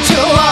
that you are